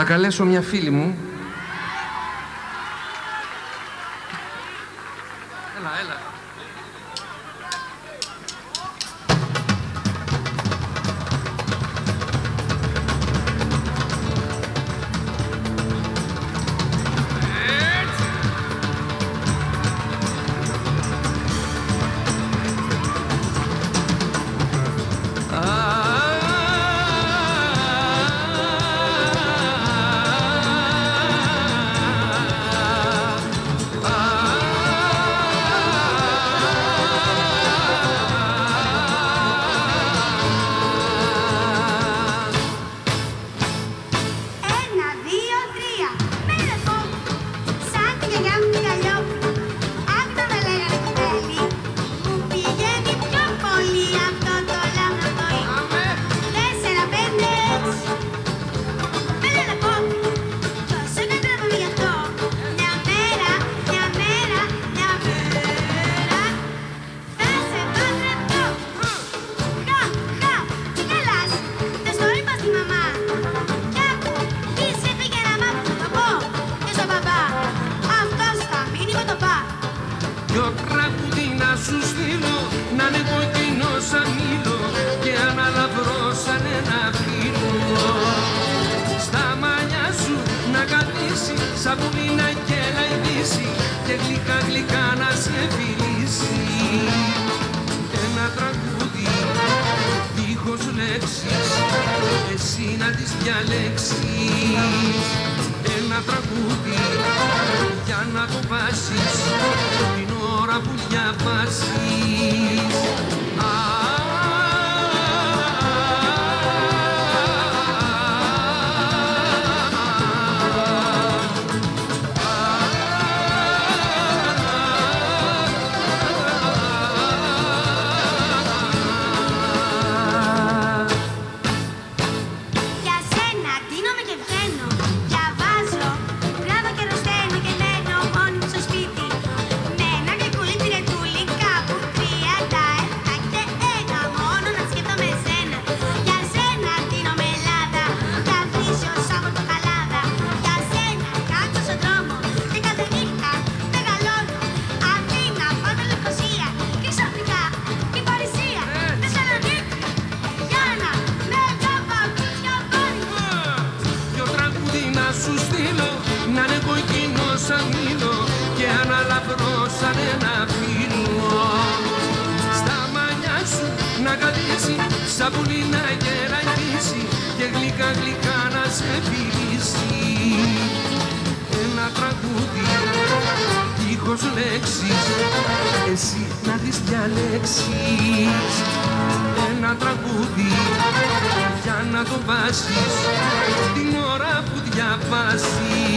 Θα καλέσω μια φίλη μου. Έλα, έλα. Το τραγούδι να σου στείλω Να είναι κοκκινό σαν ήλιο Και αναλαυρό σαν ένα φίλο. Στα μαλλιά σου να καθίσει Σαν πουλί να γελαϊδίσει Και γλυκά γλυκά να σε φιλήσει Ένα τραγούδι δίχως λέξεις Εσύ να τις διαλέξεις τραγουδιά μαζί να γεραγγίσει και γλυκά γλυκά να σε φιλήσει ένα τραγούδι δίχως λέξεις εσύ να τις διαλέξεις. Ένα τραγούδι για να το βάσεις την ώρα που διαβάσεις.